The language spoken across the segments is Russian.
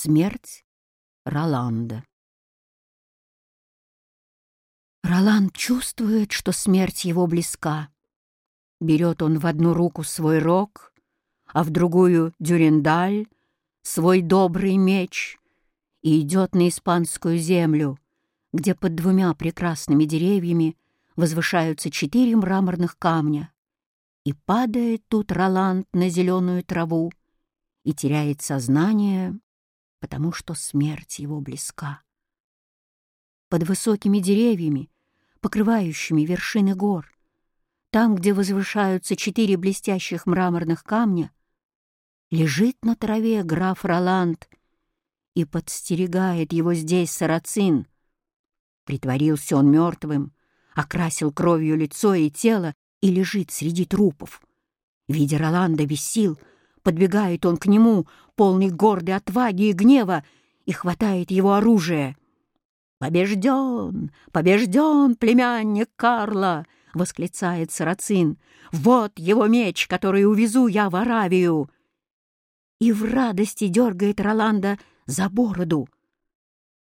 Смерть Роланда. Роланд чувствует, что смерть его близка. Берет он в одну руку свой рог, а в другую — дюрендаль, свой добрый меч, и идет на испанскую землю, где под двумя прекрасными деревьями возвышаются четыре мраморных камня. И падает тут Роланд на зеленую траву и теряет сознание, потому что смерть его близка. Под высокими деревьями, покрывающими вершины гор, там, где возвышаются четыре блестящих мраморных камня, лежит на траве граф Роланд и подстерегает его здесь сарацин. Притворился он мертвым, окрасил кровью лицо и тело и лежит среди трупов. Видя Роланда без сил, подбегает он к нему, полный гордой отваги и гнева, и хватает его оружие. «Побежден! Побежден, племянник Карла!» — восклицает Сарацин. «Вот его меч, который увезу я в Аравию!» И в радости дергает Роланда за бороду.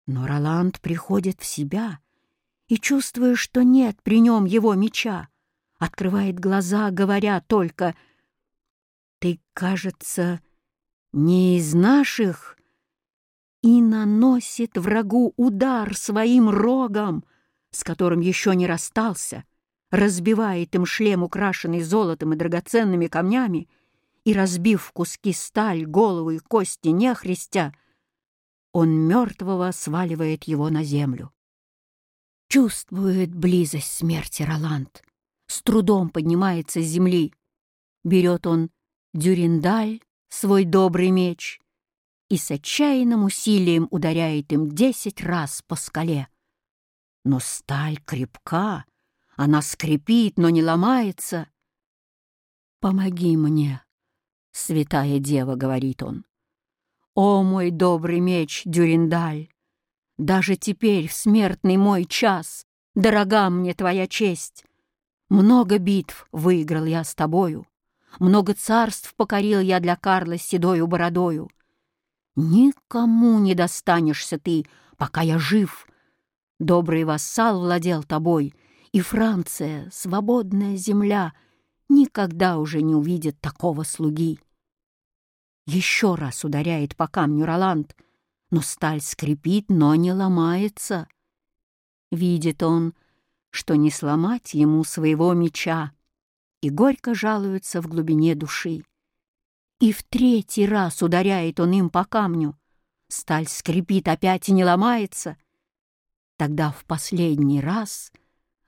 Но Роланд приходит в себя и, чувствуя, что нет при нем его меча, открывает глаза, говоря только «Ты, кажется, не из наших?» и наносит врагу удар своим рогом, с которым еще не расстался, разбивает им шлем, украшенный золотом и драгоценными камнями, и, разбив куски сталь, голову и кости нехристя, он мертвого сваливает его на землю. Чувствует близость смерти Роланд, с трудом поднимается с земли. Берет он дюриндаль, свой добрый меч, и с отчаянным усилием ударяет им десять раз по скале. Но сталь крепка, она скрипит, но не ломается. «Помоги мне, святая дева», — говорит он. «О, мой добрый меч, Дюриндаль! Даже теперь, в смертный мой час, дорога мне твоя честь. Много битв выиграл я с тобою, много царств покорил я для Карла с седою бородою. Никому не достанешься ты, пока я жив. Добрый вассал владел тобой, и Франция, свободная земля, никогда уже не увидит такого слуги. Еще раз ударяет по камню Роланд, но сталь скрипит, но не ломается. Видит он, что не сломать ему своего меча, и горько жалуется в глубине души. И в третий раз ударяет он им по камню. Сталь скрипит опять и не ломается. Тогда в последний раз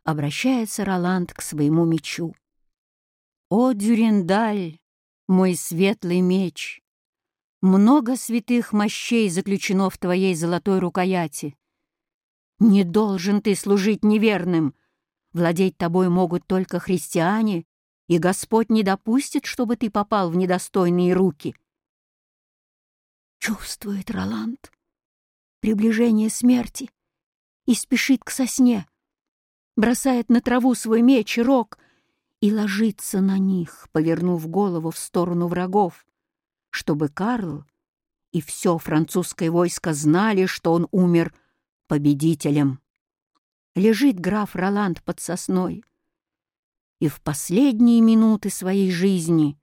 обращается Роланд к своему мечу. «О, Дюрендаль, мой светлый меч! Много святых мощей заключено в твоей золотой рукояти. Не должен ты служить неверным. Владеть тобой могут только христиане и Господь не допустит, чтобы ты попал в недостойные руки. Чувствует Роланд приближение смерти и спешит к сосне, бросает на траву свой меч и рог и ложится на них, повернув голову в сторону врагов, чтобы Карл и все французское войско знали, что он умер победителем. Лежит граф Роланд под сосной, и в последние минуты своей жизни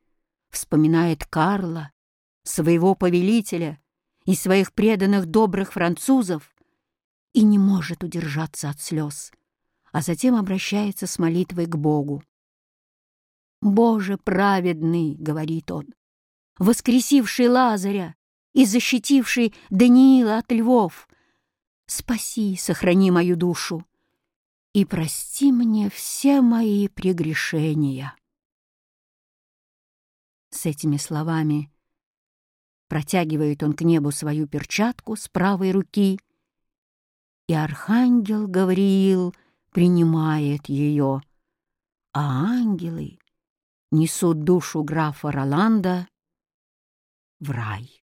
вспоминает Карла, своего повелителя и своих преданных добрых французов и не может удержаться от слез, а затем обращается с молитвой к Богу. «Боже праведный!» — говорит он, воскресивший Лазаря и защитивший Даниила от львов, спаси, сохрани мою душу и прости мне все мои прегрешения. С этими словами протягивает он к небу свою перчатку с правой руки, и архангел Гавриил принимает ее, а ангелы несут душу графа Роланда в рай.